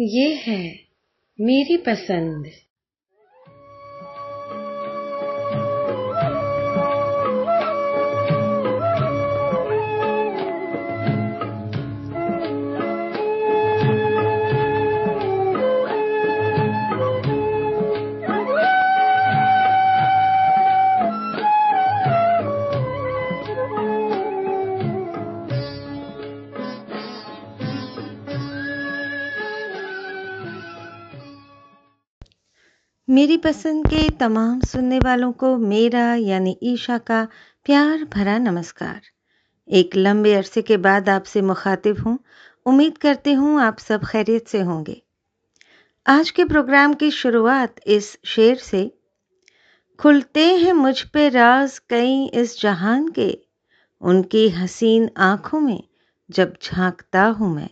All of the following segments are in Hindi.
ये है मेरी पसंद। मेरी पसंद के तमाम सुनने वालों को मेरा यानी ईशा का प्यार भरा नमस्कार। एक लंबे अरसे के बाद आपसे मुखातिब हूँ। उम्मीद करती हूँ आप सब खैरियत से होंगे। आज के प्रोग्राम की शुरुआत इस शेर से। खुलते हैं मुझ पे राज कई इस जहान के। उनकी हसीन आँखों में जब झांकता हूँ मैं।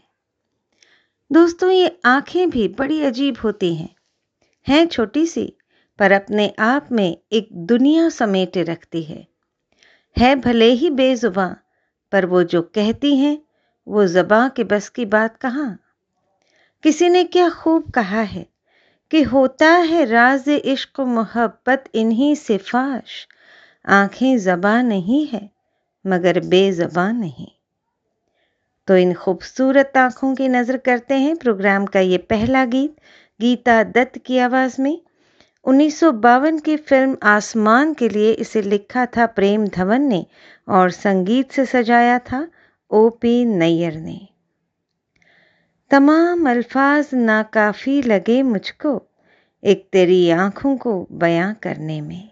दोस्तों, ये आँखें भी बड़ी अजीब होती हैं। है छोटी सी, पर अपने आप में एक दुनिया समेटे रखती है। है भले ही बेजुबा पर वो जो कहती हैं, वो जबा के बस की बात कहाँ? किसी ने क्या खूब कहा है कि होता है राज इश्क मोहब्बत इन्हीं से फाश। आँखें जबा नहीं है, मगर बेजबा नहीं। तो इन खूबसूरत आँखों की नज़र करते हैं प्रोग्राम का ये पहला गीत। गीता दत्त की आवाज़ में, उन्नीस सौ बावन की फ़िल्म आसमान के लिए इसे लिखा था प्रेम धवन ने और संगीत से सजाया था ओ पी नैयर ने। तमाम अल्फाज नाकाफी लगे मुझको, एक तेरी आँखों को बयां करने में।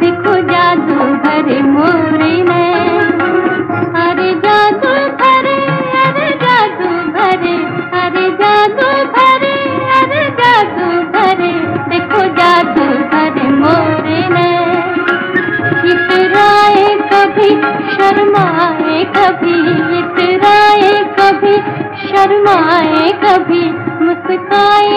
देखो जादू जादू जादू जादू भरे जादू देखो जादू कभी शर्माए कभी, इतराए कभी शर्माए कभी, मुस्काए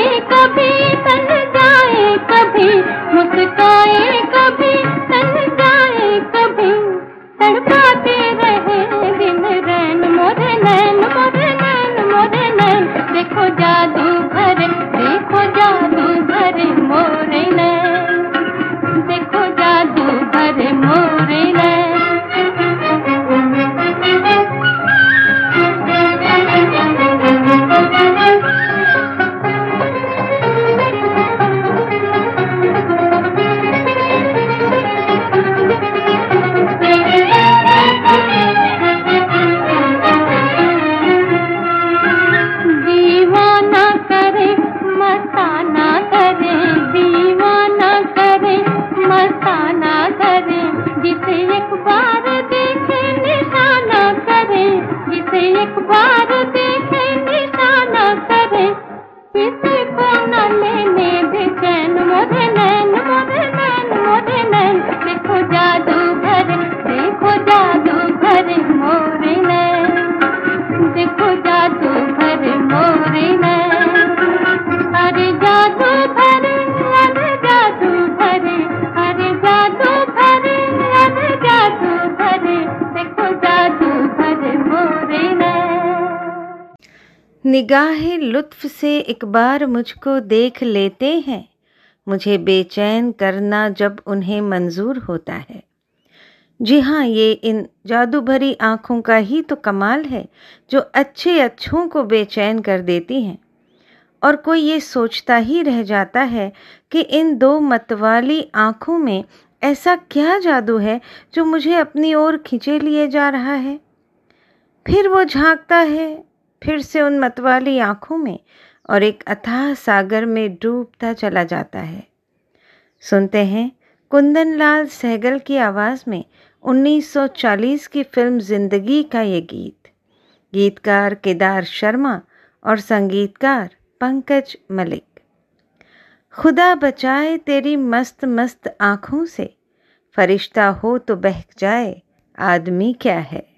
निगाह लुत्फ से एक बार मुझको देख लेते हैं। मुझे बेचैन करना जब उन्हें मंजूर होता है। जी हाँ ये इन जादू भरी आँखों का ही तो कमाल है, जो अच्छे अच्छों को बेचैन कर देती हैं। और कोई ये सोचता ही रह जाता है कि इन दो मतवाली आँखों में ऐसा क्या जादू है जो मुझे अपनी ओर खींचे लिए जा रहा है। फिर वो झांकता है फिर से उन मतवाली आँखों में और एक अथाह सागर में डूबता चला जाता है। सुनते हैं कुंदन लाल सहगल की आवाज़ में 1940 की फ़िल्म ज़िंदगी का ये गीत। गीतकार केदार शर्मा और संगीतकार पंकज मलिक। खुदा बचाए तेरी मस्त मस्त आँखों से, फरिश्ता हो तो बहक जाए, आदमी क्या है?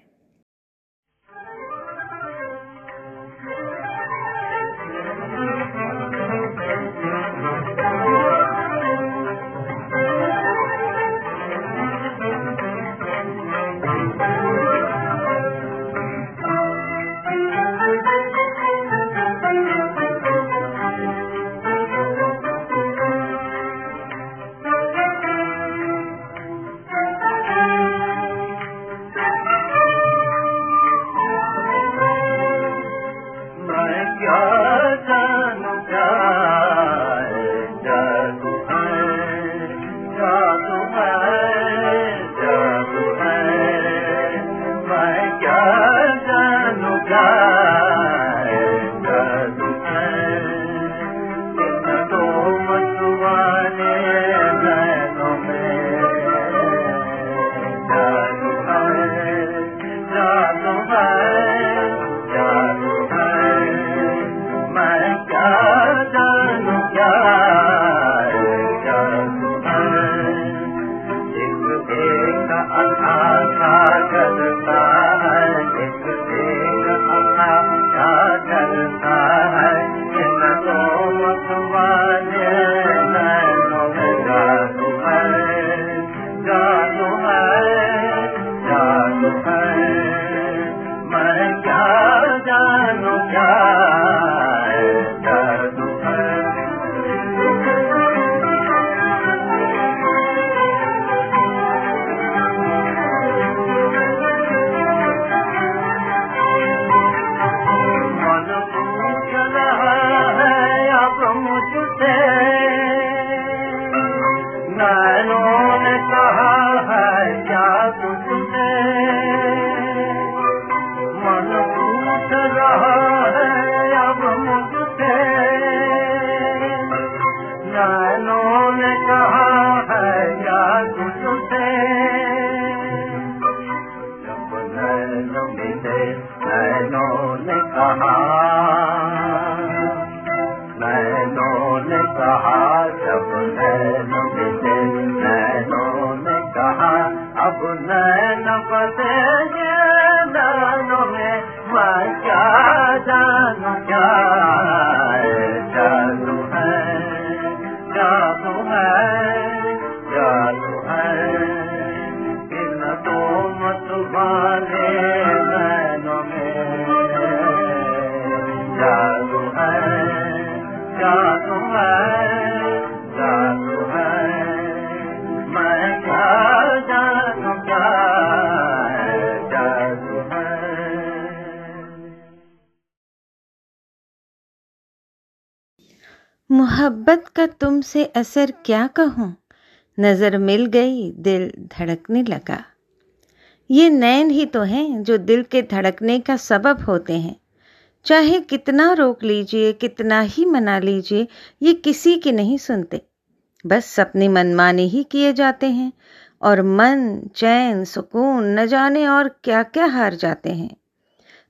जानो ने कहा है या तू मोहब्बत का तुमसे असर क्या कहूँ? नज़र मिल गई, दिल धड़कने लगा। ये नैन ही तो हैं जो दिल के धड़कने का सबब होते हैं। चाहे कितना रोक लीजिए, कितना ही मना लीजिए, ये किसी की नहीं सुनते। बस अपनी मनमाने ही किए जाते हैं और मन, चैन, सुकून, न जाने और क्या क्या हार जाते हैं।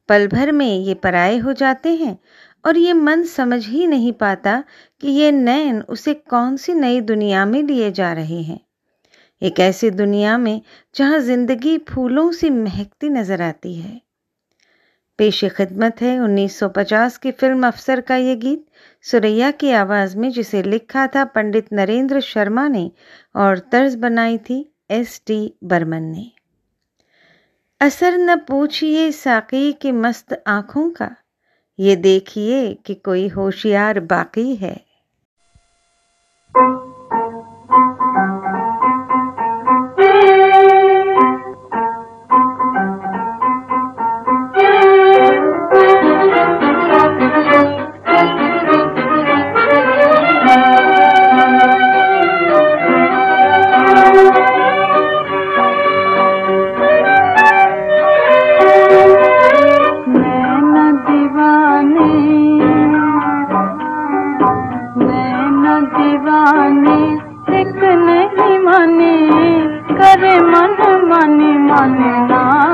पल भर में ये पराए हो जाते हैं और ये मन समझ ही नहीं पाता कि ये नैन उसे कौन सी नई दुनिया में लिए जा रहे हैं। एक ऐसी दुनिया में जहाँ ज़िंदगी फूलों से महकती नज़र आती है। पेश खिदमत है 1950 की फ़िल्म अफसर का ये गीत। सुरैया की आवाज़ में जिसे लिखा था पंडित नरेंद्र शर्मा ने और तर्ज बनाई थी एस टी बर्मन ने। असर न पूछिए साकी की मस्त आँखों का। ये देखिए कि कोई होशियार बाकी है। दीवाने एक नहीं माने करे मन माने माने ना।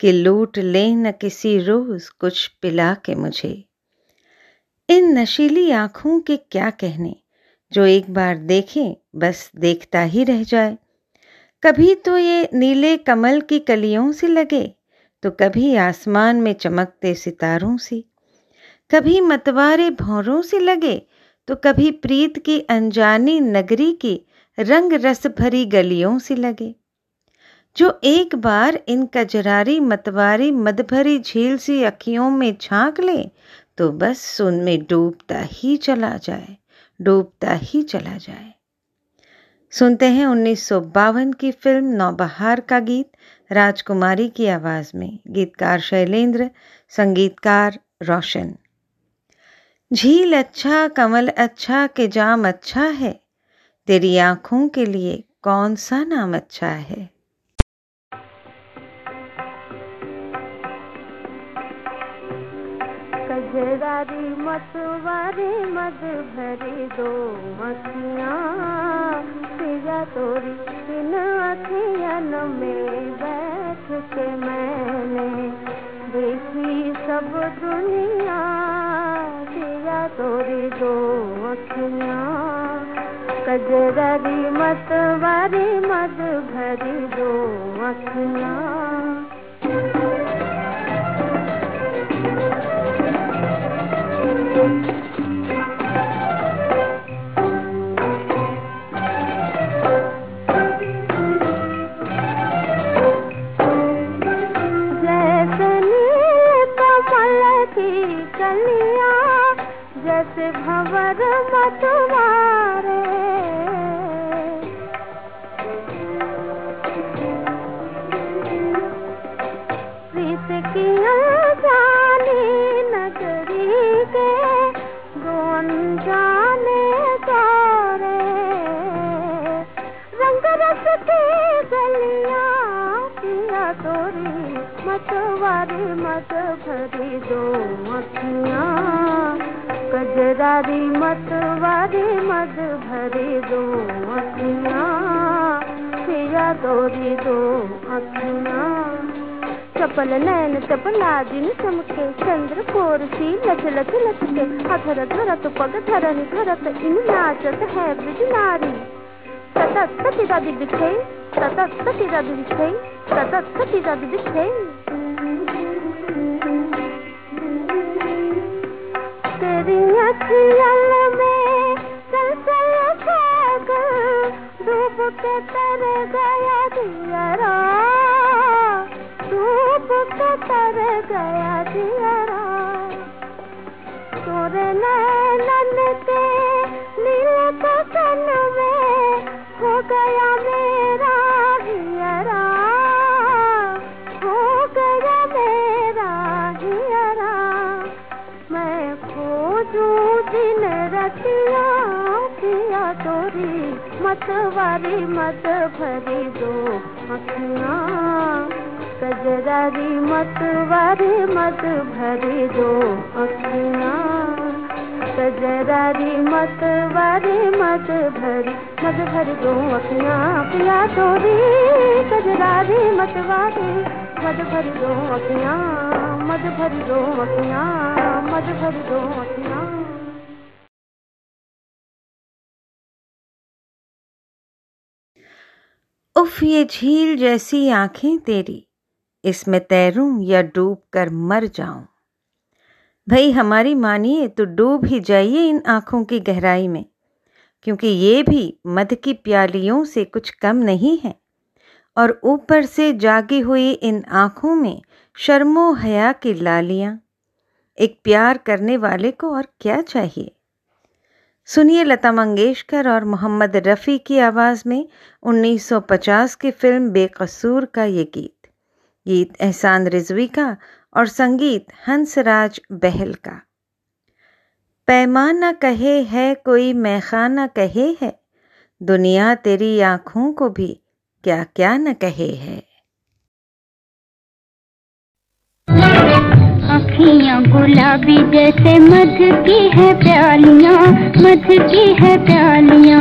कि लूट ले न किसी रोज कुछ पिला के मुझे। इन नशीली आँखों के क्या कहने? जो एक बार देखे, बस देखता ही रह जाए। कभी तो ये नीले कमल की कलियों से लगे तो कभी आसमान में चमकते सितारों से। कभी मतवारे भौरों से लगे तो कभी प्रीत की अनजानी नगरी की रंग रस भरी गलियों से लगे। जो एक बार इन कजरारी मतवारी मदभरी झील सी अखियों में झाँक ले तो बस सुन में डूबता ही चला जाए, डूबता ही चला जाए। सुनते हैं उन्नीस सौ बावन की फ़िल्म नौबहार का गीत, राजकुमारी की आवाज़ में। गीतकार शैलेंद्र, संगीतकार रोशन। झील अच्छा कमल अच्छा के जाम अच्छा है, तेरी आँखों के लिए कौन सा नाम अच्छा है? कजरारी मतवारी मद भरी दो मखियाँ तेरा तोरी इन अखियन में बैठ के मैंने देखी सब दुनिया। तेरा तोरी दो अखियाँ कजरारी मतवारी मद भरी दो अखियाँ भंवर मतवारे कजरारी मतवारी मत भरी दो अखियाँ। पिया तोरी दो अखियाँ। चपल नैन, चपला दिन चमके। चंद्र, कोर सी लच लच लचके अधर धरत पग धरनी, धरत। इन नाचत है ब्रज नारी। सतत सतीदा दिखे सतत सतीदा दिखे सतत सतीदा दिखे ಬೇಗ मतवारी मत भरी दो कजरारी मतवारी मत भरी दो कजरारी मतवारी मत भरी मत भरी दो अखियाँ पिया तोरी कजरारी मतवारी मत भरी दो अखियाँ मत भरी दो अखियाँ मत भरी दो अखियाँ उफ ये झील जैसी आँखें तेरी। इसमें तैरूं या डूब कर मर जाऊँ। भाई हमारी मानिए तो डूब ही जाइए इन आँखों की गहराई में, क्योंकि ये भी मध की प्यालियों से कुछ कम नहीं है। और ऊपर से जागी हुई इन आँखों में शर्मो हया की लालियाँ। एक प्यार करने वाले को और क्या चाहिए? सुनिए लता मंगेशकर और मोहम्मद रफ़ी की आवाज़ में 1950 की फ़िल्म बेकसूर का ये गीत। गीत एहसान रिजवी का और संगीत हंसराज बहल का। पैमाना कहे है कोई, मैखाना कहे है। दुनिया तेरी आँखों को भी क्या क्या न कहे है। अखियाँ गुलाबी जैसे मध की है प्यालियाँ मध की है प्यालियाँ।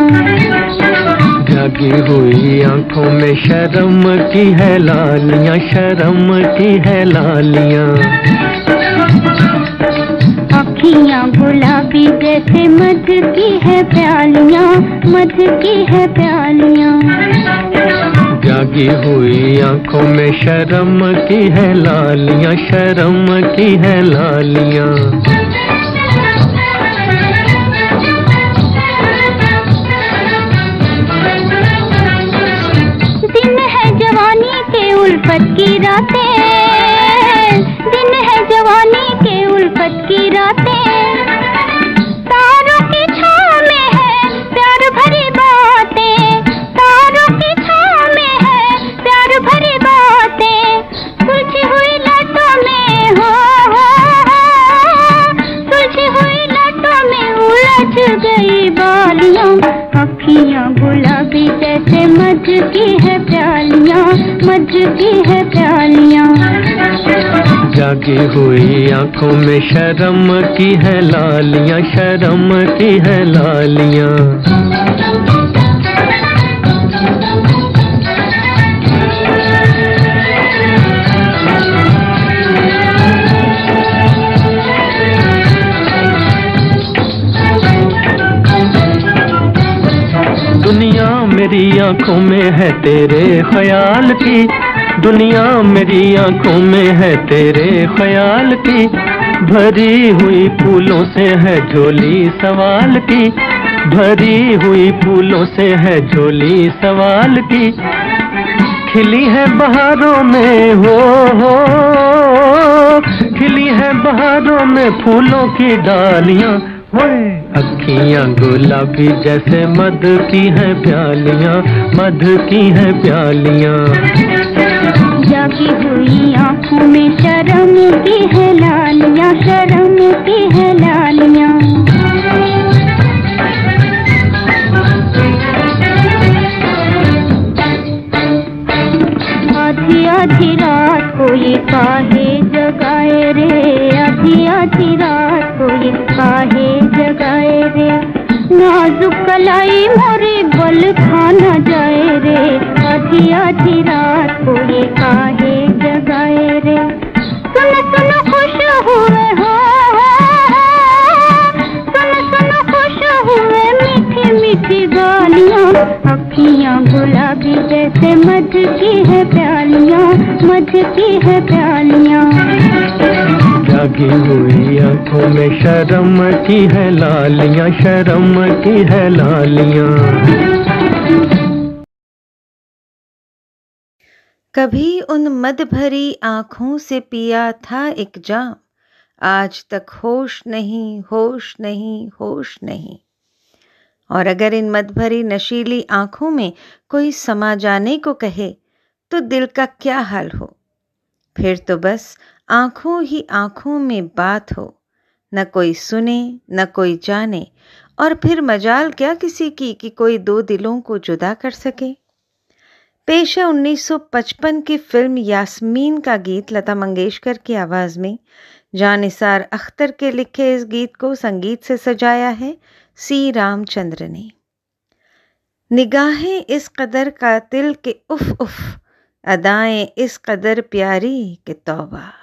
जागी हुई आँखों में शर्म की है लालियाँ शर्म की है लालियाँ। अखियाँ गुलाबी जैसे मध की है प्यालियाँ मध की है प्यालियाँ। जागी हुई आँखों में शर्म की है लालियाँ, शर्म की है लालियाँ। दिन है जवानी के उल्फत की रातें। दिन है जवानी के उल्फत की रातें। जागी हुई आँखों में शर्म की है लालियाँ, शर्म की है लालियाँ। दुनिया मेरी आँखों में है तेरे ख्याल की दुनिया मेरी आँखों में है तेरे ख्याल की। भरी हुई फूलों से है झोली सवाल की। भरी हुई फूलों से है झोली सवाल की। खिली है बहारों में हो हो। खिली है बहारों में फूलों की डालियाँ। अखियाँ गुलाबी जैसे मध की है प्यालियाँ मध की है प्यालियाँ। हुई आँखों में शर्म की है लालियाँ शर्म की शर्म की है लालियाँ, शर्म की है लालियाँ। कभी उन मद भरी आँखों से पिया था एक जाम। आज तक होश नहीं होश नहीं होश नहीं। और अगर इन मद भरी नशीली आँखों में कोई समा जाने को कहे तो दिल का क्या हाल हो? फिर तो बस आँखों ही आँखों में बात हो। न कोई सुने, न कोई जाने। और फिर मजाल क्या किसी की कि कोई दो दिलों को जुदा कर सके? पेश है 1955 की फ़िल्म यास्मीन का गीत लता मंगेशकर की आवाज़ में। जानिसार अख्तर के लिखे इस गीत को संगीत से सजाया है सी रामचंद्र ने। निगाहें इस कदर कातिल के उफ उफ, अदाएँ इस कदर प्यारी के तौबा।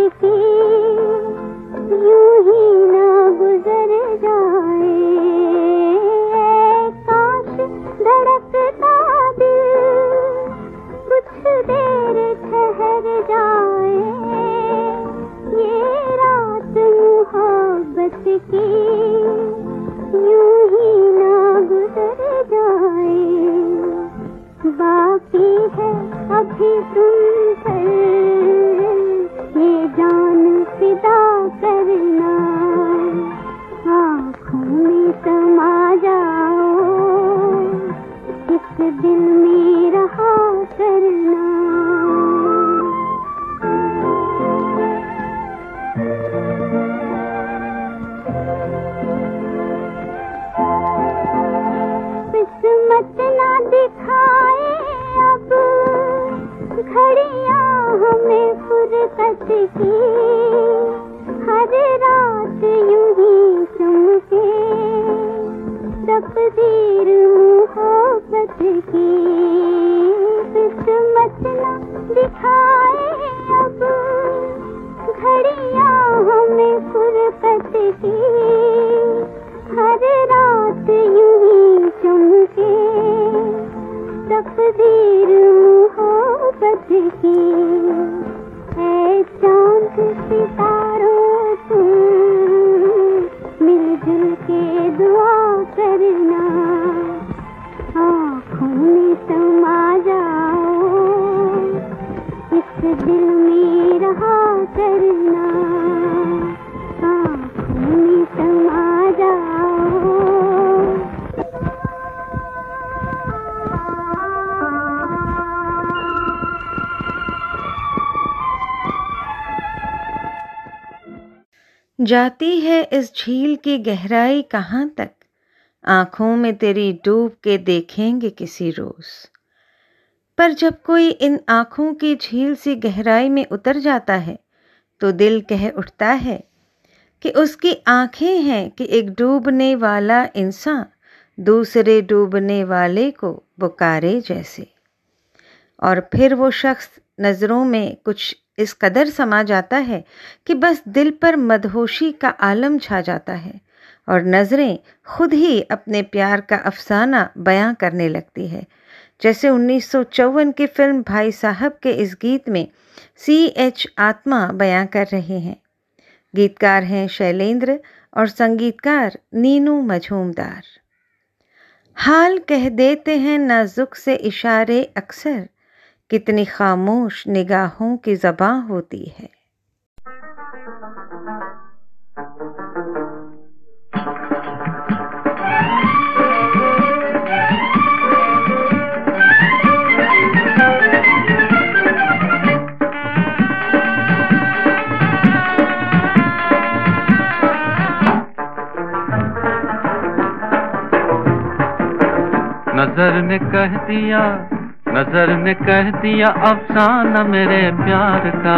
किसी इस झील की गहराई कहाँ तक? आँखों में तेरी डूब के देखेंगे किसी रोज। पर जब कोई इन आँखों की झील सी गहराई में उतर जाता है तो दिल कह उठता है कि उसकी आँखें हैं कि एक डूबने वाला इंसान दूसरे डूबने वाले को पुकारे जैसे। और फिर वो शख्स नज़रों में कुछ इस कदर समा जाता है कि बस दिल पर मदहोशी का आलम छा जाता है और नज़रें खुद ही अपने प्यार का अफसाना बयां करने लगती है। जैसे उन्नीस सौ चौवन की फ़िल्म भाई साहब के इस गीत में सी एच आत्मा बयां कर रहे हैं। गीतकार हैं शैलेंद्र और संगीतकार नीनू मझूमदार। हाल कह देते हैं नाजुक से इशारे अक्सर कितनी खामोश निगाहों की जबां होती है। नज़र ने कह दिया नज़र ने कह दिया अफसाना मेरे प्यार का।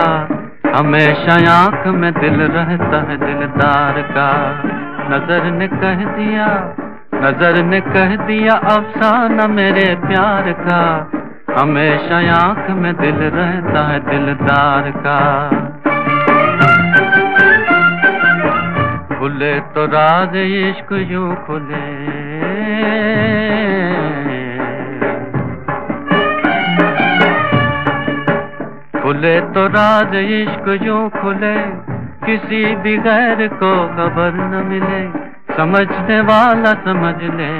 हमेशा आँख में दिल रहता है दिलदार का। नज़र ने कह दिया, नज़र ने कह दिया अफसाना मेरे प्यार का। हमेशा आँख में दिल रहता है दिलदार का। खुले तो राज इश्क यूँ खुले। खुले तो राज इश्क यूँ खुले, किसी भी गैर को खबर न मिले, समझने वाला समझ ले।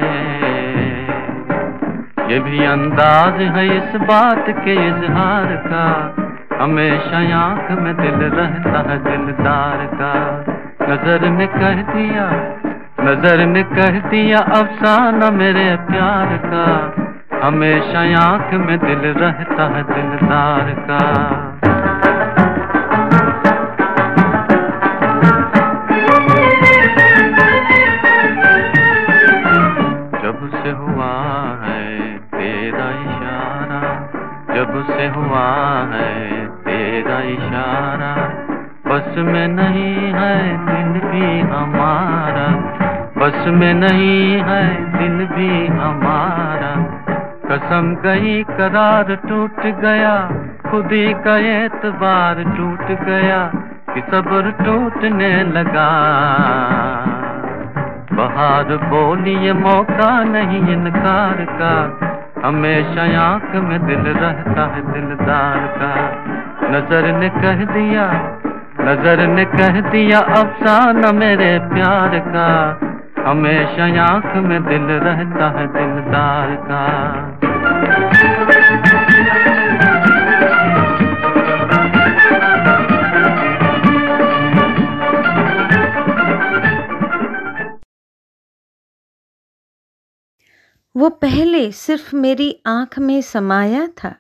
ये भी अंदाज है इस बात के इजहार का, हमेशा आँख में दिल रहता है दिलदार का। नज़र में कह दिया, नज़र में कह दिया अफसाना मेरे प्यार का हमेशा आँख में दिल रहता है दिलदार का। जब से हुआ है तेरा इशारा, जब से हुआ है तेरा इशारा, बस में नहीं है दिल भी हमारा, बस में नहीं है दिल भी हमारा। कसम गई, करार टूट गया, खुदी का एतबार टूट गया कि सब्र टूटने लगा। बहार बोलिए मौका नहीं इनकार का, हमेशा आँख में दिल रहता है दिलदार का। नज़र ने कह दिया, नज़र ने कह दिया, अफसाना मेरे प्यार का, हमेशा आँख में दिल रहता है दिलदार का। वो पहले सिर्फ़ मेरी आँख में समाया था,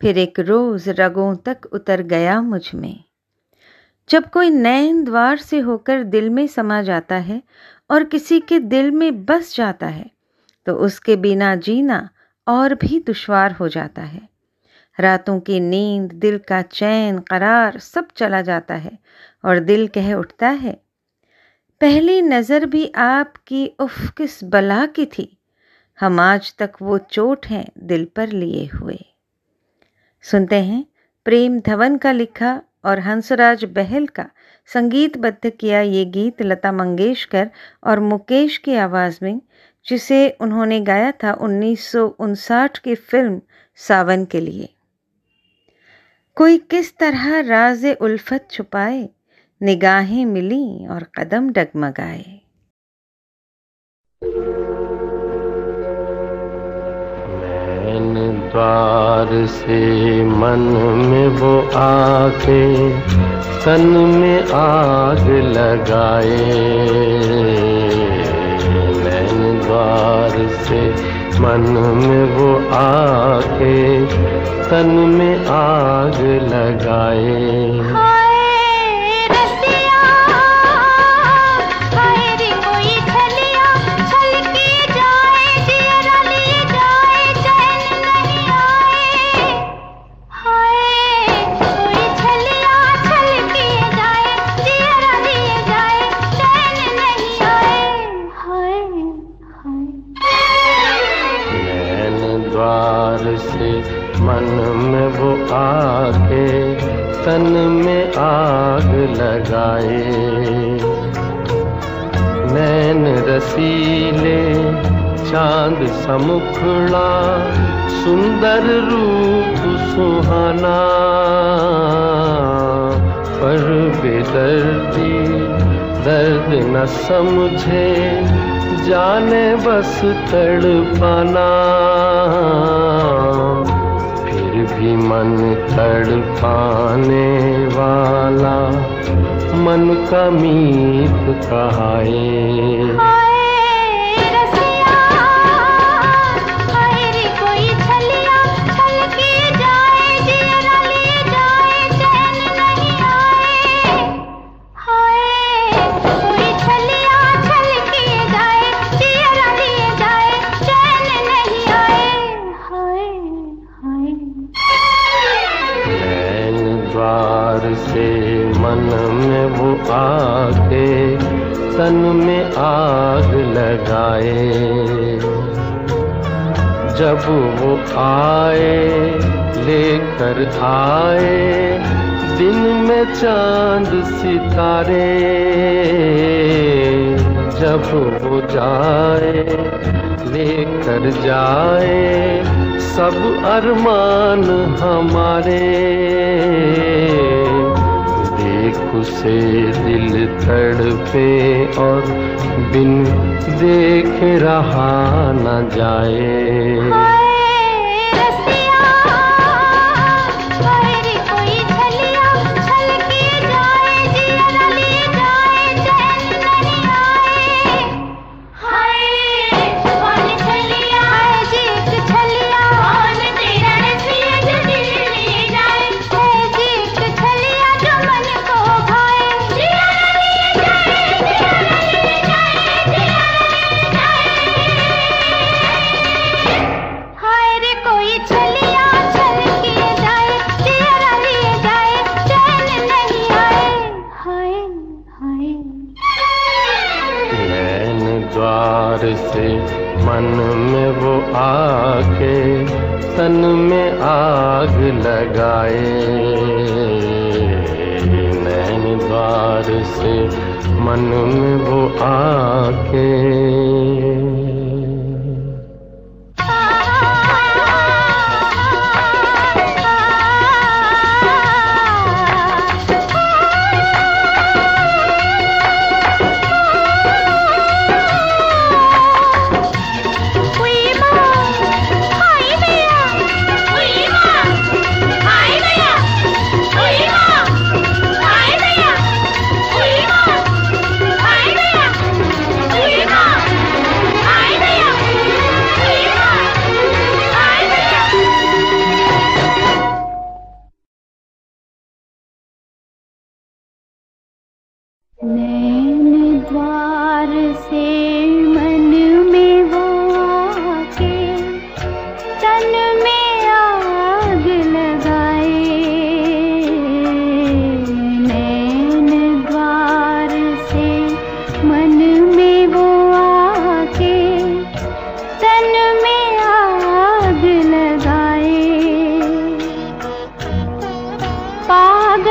फिर एक रोज रगों तक उतर गया मुझमें। जब कोई नैन द्वार से होकर दिल में समा जाता है और किसी के दिल में बस जाता है तो उसके बिना जीना और भी दुश्वार हो जाता है। रातों की नींद, दिल का चैन, करार सब चला जाता है और दिल कह उठता है, पहली नज़र भी आपकी उफ, किस बला की थी। हम आज तक वो चोट हैं दिल पर लिए हुए। सुनते हैं प्रेम धवन का लिखा और हंसराज बहल का संगीतबद्ध किया ये गीत लता मंगेशकर और मुकेश की आवाज़ में जिसे उन्होंने गाया था उन्नीस की फ़िल्म सावन के लिए। कोई किस तरह राज उल्फत छुपाए, निगाहें मिली और कदम डगमगाए। द्वार से मन में वो आके तन में आग लगाए। द्वार से मन में वो आके तन में आग लगाए। तन में आग लगाए। नैन रसीले चाँद समुखड़ा, सुंदर रूप सुहाना। पर बेदर्दी दर्द न समझे, जाने बस तड़पाना। फिर भी मन तड़पाने वाला मन का मीत कहाए। जब वो आए, लेकर आए, दिन में चाँद सितारे, जब वो जाए, लेकर जाए, सब अरमान हमारे। देख उसे दिल तड़पे और बिन देख रहा न जाए। आके तन में आग लगाए। नैन द्वार से मन में वो आके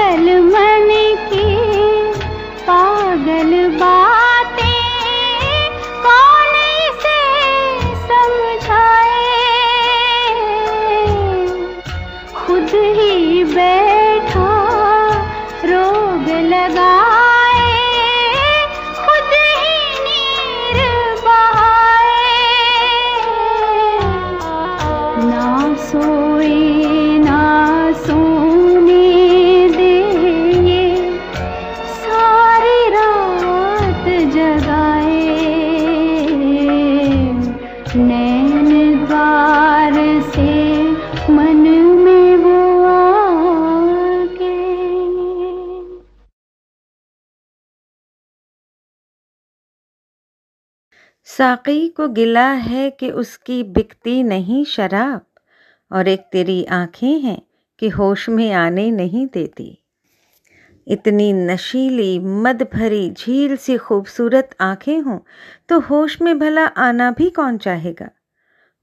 पागल साकी को गिला है कि उसकी बिकती नहीं शराब? और एक तेरी आँखें हैं कि होश में आने नहीं देती। इतनी नशीली मद भरी झील सी खूबसूरत आँखें हों तो होश में भला आना भी कौन चाहेगा?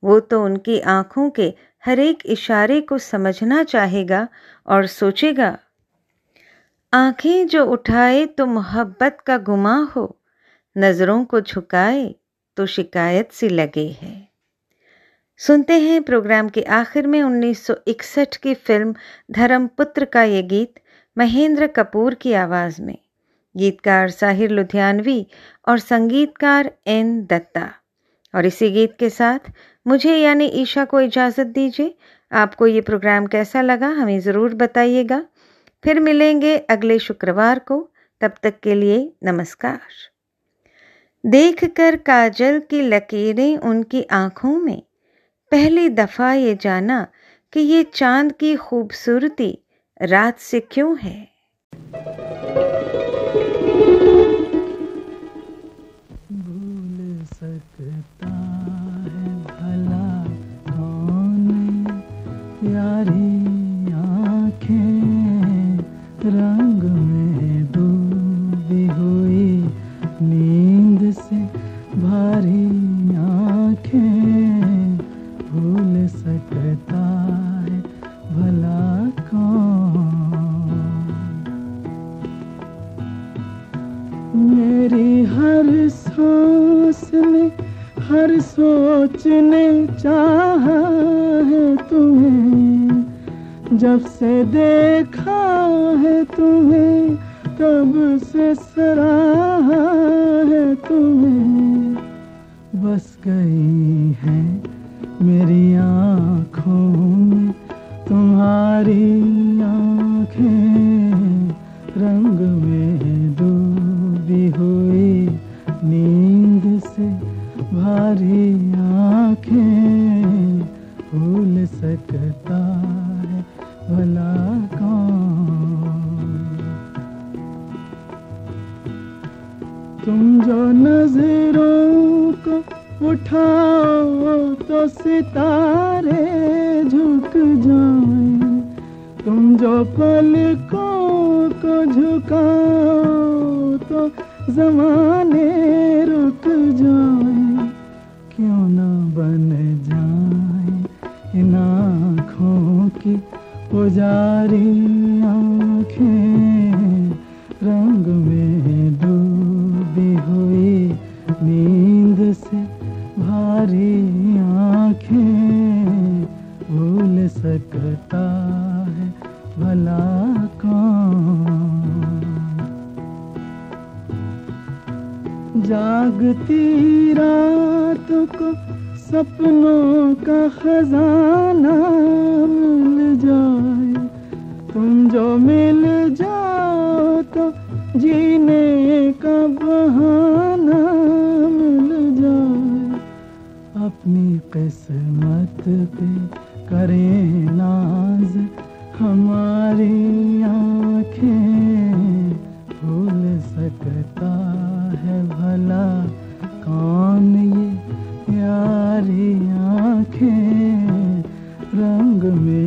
वो तो उनकी आँखों के हर एक इशारे को समझना चाहेगा और सोचेगा, आँखें जो उठाए तो मोहब्बत का गुमा हो, नज़रों को झुकाए तो शिकायत सी लगे है। सुनते हैं प्रोग्राम के आखिर में 1961 की फ़िल्म धर्मपुत्र का ये गीत महेंद्र कपूर की आवाज़ में। गीतकार साहिर लुधियानवी और संगीतकार एन दत्ता। और इसी गीत के साथ मुझे यानी ईशा को इजाज़त दीजिए। आपको ये प्रोग्राम कैसा लगा हमें ज़रूर बताइएगा। फिर मिलेंगे अगले शुक्रवार को। तब तक के लिए नमस्कार। देखकर काजल की लकीरें उनकी आँखों में। पहली दफ़ा ये जाना कि ये चाँद की खूबसूरती रात से क्यों है। भूल सकता है भला कौन प्यारी भारी आँखें भूल सकता है भला कौन? मेरी हर सांस ने, हर सोच ने चाहा है तुम्हें। जब से देखा है तुम्हें, तब से सराहा बस पुजारी आँखें रंग में डूबी हुई, नींद से भारी आँखें भूल सकता है भला कौन? जागती रात को सपनों का खजाना जाए, तुम जो मिल जाओ तो जीने का बहाना मिल जाए। अपनी किस्मत पे करें नाज, हमारी आँखें भूल सकता है भला कौन ये प्यारी आँखें, रंग में